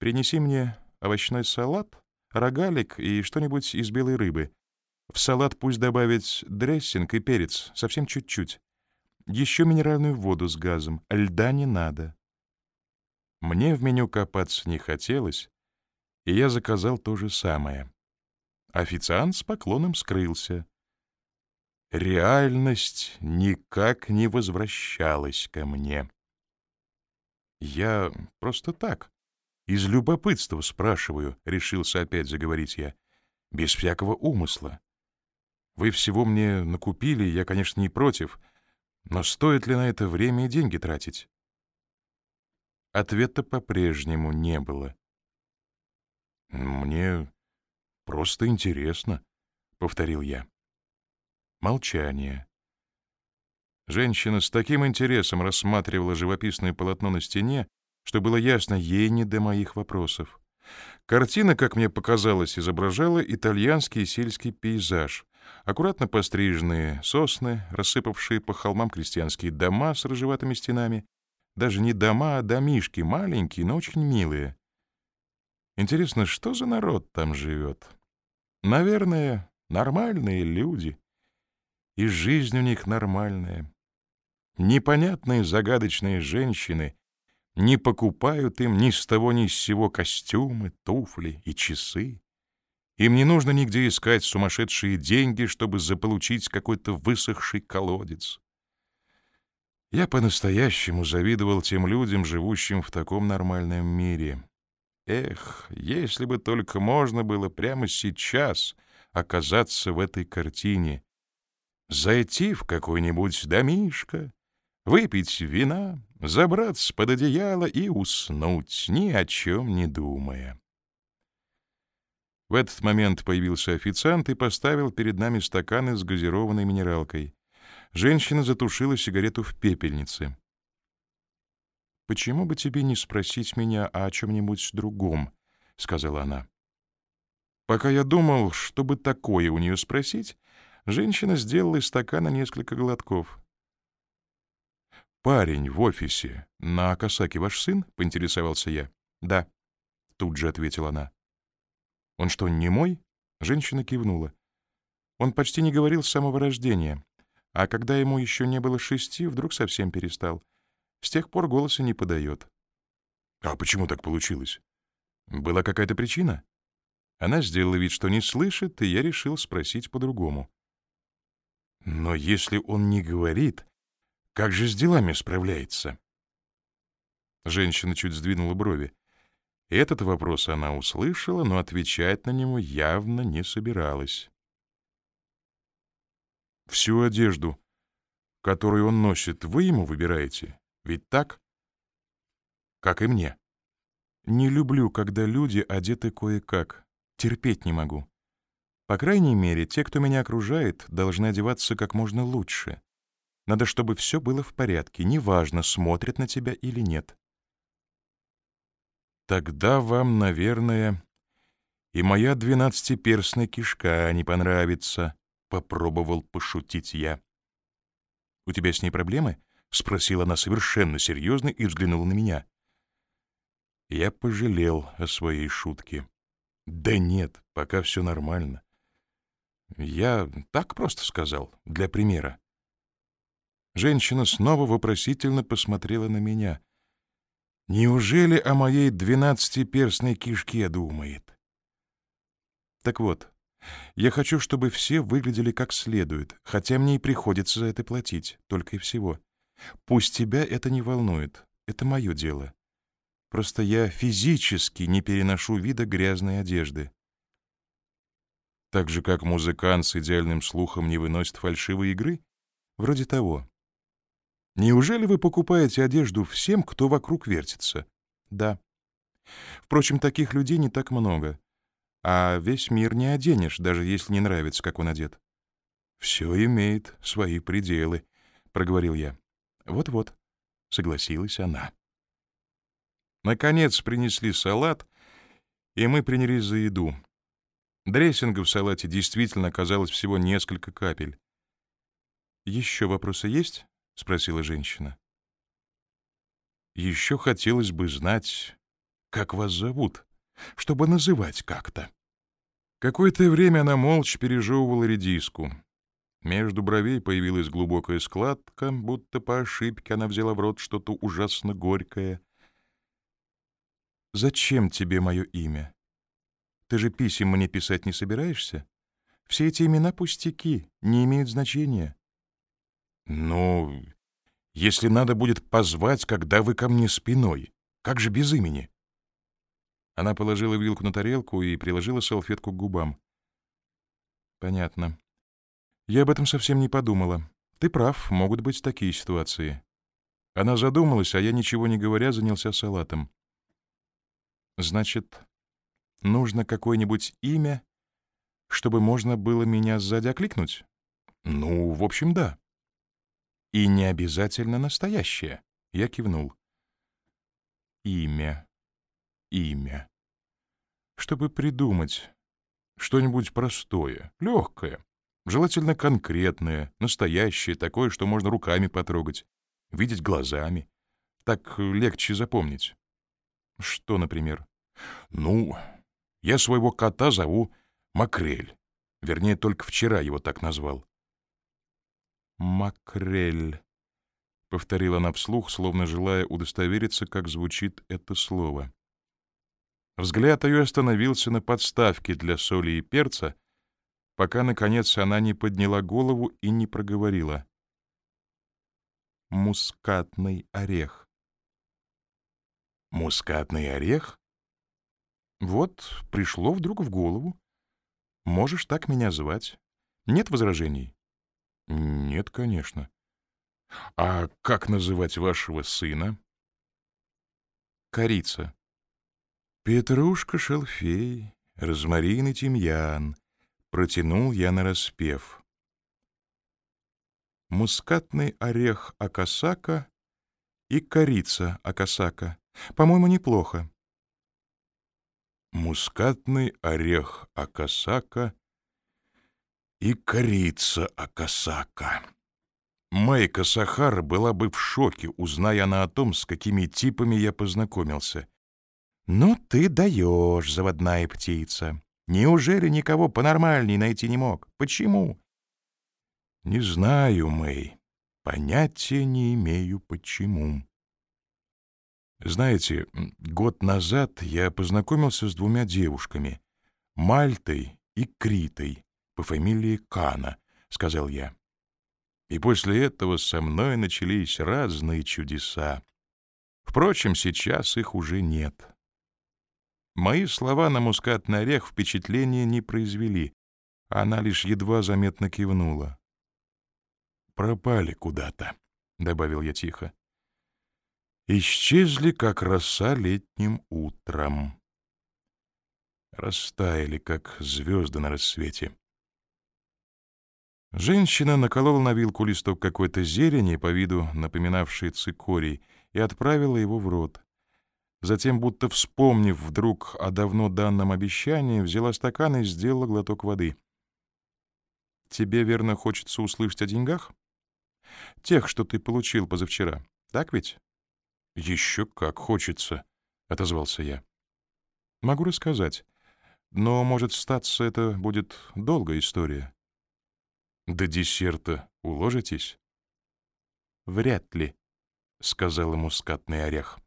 Принеси мне овощной салат, рогалик и что-нибудь из белой рыбы. В салат пусть добавить дрессинг и перец, совсем чуть-чуть. Еще минеральную воду с газом, льда не надо. Мне в меню копаться не хотелось, и я заказал то же самое. Официант с поклоном скрылся. Реальность никак не возвращалась ко мне. Я просто так, из любопытства спрашиваю, решился опять заговорить я, без всякого умысла. Вы всего мне накупили, я, конечно, не против, но стоит ли на это время и деньги тратить? Ответа по-прежнему не было. «Мне просто интересно», — повторил я. Молчание. Женщина с таким интересом рассматривала живописное полотно на стене, что было ясно, ей не до моих вопросов. Картина, как мне показалось, изображала итальянский сельский пейзаж. Аккуратно постриженные сосны, рассыпавшие по холмам крестьянские дома с рыжеватыми стенами. Даже не дома, а домишки, маленькие, но очень милые. Интересно, что за народ там живет? Наверное, нормальные люди. И жизнь у них нормальная. Непонятные загадочные женщины не покупают им ни с того ни с сего костюмы, туфли и часы. Им не нужно нигде искать сумасшедшие деньги, чтобы заполучить какой-то высохший колодец. Я по-настоящему завидовал тем людям, живущим в таком нормальном мире. Эх, если бы только можно было прямо сейчас оказаться в этой картине, зайти в какой-нибудь домишко, выпить вина, забраться под одеяло и уснуть, ни о чем не думая. В этот момент появился официант и поставил перед нами стаканы с газированной минералкой. Женщина затушила сигарету в пепельнице. «Почему бы тебе не спросить меня о чем-нибудь другом?» — сказала она. Пока я думал, чтобы такое у нее спросить, женщина сделала из стакана несколько глотков. «Парень в офисе. На Акасаке ваш сын?» — поинтересовался я. «Да», — тут же ответила она. «Он что, не мой?» — женщина кивнула. «Он почти не говорил с самого рождения, а когда ему еще не было шести, вдруг совсем перестал. С тех пор голоса не подает. А почему так получилось? Была какая-то причина? Она сделала вид, что не слышит, и я решил спросить по-другому. Но если он не говорит, как же с делами справляется? Женщина чуть сдвинула брови. Этот вопрос она услышала, но отвечать на него явно не собиралась. «Всю одежду, которую он носит, вы ему выбираете?» Ведь так? Как и мне. Не люблю, когда люди одеты кое-как. Терпеть не могу. По крайней мере, те, кто меня окружает, должны одеваться как можно лучше. Надо, чтобы все было в порядке, неважно, смотрят на тебя или нет. Тогда вам, наверное, и моя двенадцатиперстная кишка не понравится, — попробовал пошутить я. У тебя с ней проблемы? — спросила она совершенно серьезно и взглянула на меня. Я пожалел о своей шутке. «Да нет, пока все нормально. Я так просто сказал, для примера». Женщина снова вопросительно посмотрела на меня. «Неужели о моей двенадцатиперстной кишке думает?» «Так вот, я хочу, чтобы все выглядели как следует, хотя мне и приходится за это платить, только и всего. Пусть тебя это не волнует, это мое дело. Просто я физически не переношу вида грязной одежды. Так же, как музыкант с идеальным слухом не выносит фальшивой игры? Вроде того. Неужели вы покупаете одежду всем, кто вокруг вертится? Да. Впрочем, таких людей не так много. А весь мир не оденешь, даже если не нравится, как он одет. «Все имеет свои пределы», — проговорил я. «Вот-вот», — согласилась она. Наконец принесли салат, и мы принялись за еду. Дрессинга в салате действительно оказалось всего несколько капель. «Еще вопросы есть?» — спросила женщина. «Еще хотелось бы знать, как вас зовут, чтобы называть как-то». Какое-то время она молча пережевывала редиску. Между бровей появилась глубокая складка, будто по ошибке она взяла в рот что-то ужасно горькое. «Зачем тебе мое имя? Ты же писем мне писать не собираешься? Все эти имена пустяки, не имеют значения». «Ну, если надо будет позвать, когда вы ко мне спиной, как же без имени?» Она положила вилку на тарелку и приложила салфетку к губам. «Понятно. Я об этом совсем не подумала. Ты прав, могут быть такие ситуации». Она задумалась, а я, ничего не говоря, занялся салатом. Значит, нужно какое-нибудь имя, чтобы можно было меня сзади окликнуть? Ну, в общем, да. И не обязательно настоящее. Я кивнул. Имя. Имя. Чтобы придумать что-нибудь простое, легкое, желательно конкретное, настоящее, такое, что можно руками потрогать, видеть глазами. Так легче запомнить. Что, например? Ну, я своего кота зову Макрель. Вернее, только вчера его так назвал. «Макрель», — повторила она вслух, словно желая удостовериться, как звучит это слово. Взгляд ее остановился на подставке для соли и перца, пока, наконец, она не подняла голову и не проговорила. «Мускатный орех». «Мускатный орех?» Вот, пришло вдруг в голову. Можешь так меня звать. Нет возражений? Нет, конечно. А как называть вашего сына? Корица. Петрушка, шалфей, розмарин и тимьян. Протянул я на распев. Мускатный орех Акасака и корица Акасака. По-моему, неплохо мускатный орех Акасака и корица Акасака. Майка Сахара была бы в шоке, узная она о том, с какими типами я познакомился. «Ну ты даешь, заводная птица! Неужели никого понормальней найти не мог? Почему?» «Не знаю, Мэй. Понятия не имею, почему». Знаете, год назад я познакомился с двумя девушками, Мальтой и Критой, по фамилии Кана, — сказал я. И после этого со мной начались разные чудеса. Впрочем, сейчас их уже нет. Мои слова на мускатный орех впечатления не произвели. Она лишь едва заметно кивнула. «Пропали куда-то», — добавил я тихо исчезли, как роса летним утром. Растаяли, как звезды на рассвете. Женщина наколола на вилку листок какой-то зелени, по виду напоминавший цикорий, и отправила его в рот. Затем, будто вспомнив вдруг о давно данном обещании, взяла стакан и сделала глоток воды. «Тебе, верно, хочется услышать о деньгах? Тех, что ты получил позавчера, так ведь?» «Еще как хочется», — отозвался я. «Могу рассказать, но, может, статься это будет долгая история». «До десерта уложитесь?» «Вряд ли», — сказал ему скатный орех.